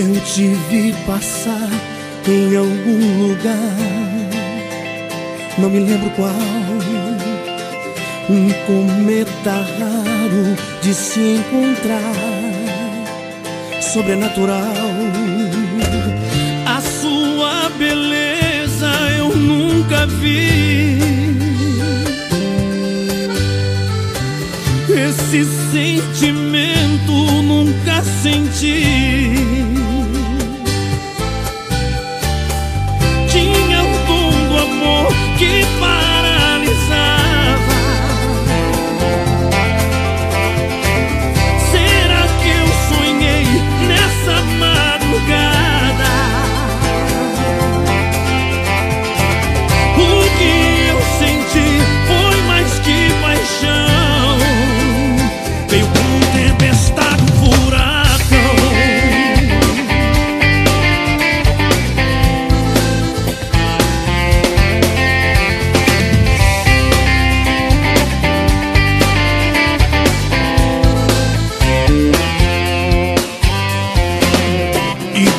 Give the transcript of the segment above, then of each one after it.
Eu te vi passar em algum lugar, não me lembro qual. Um cometa raro de se encontrar, sobrenatural. A sua beleza eu nunca vi. Esse sentimento nunca senti.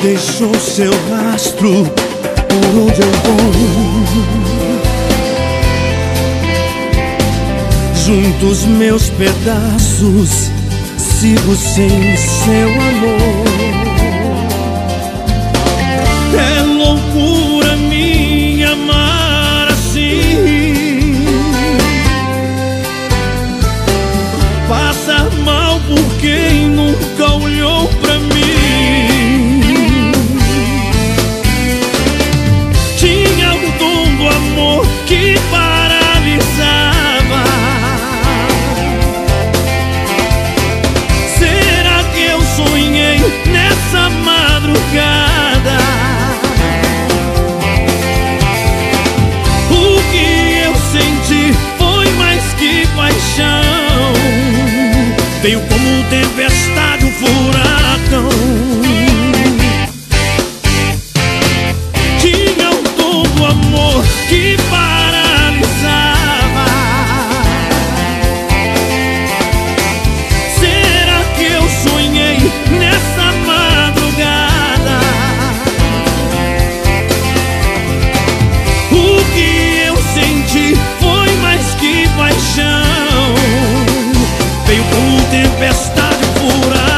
Deixou seu rastro por onde eu vou. Juntos meus pedaços, sigo sem seu amor. Veio como um tempestade tempestade fura.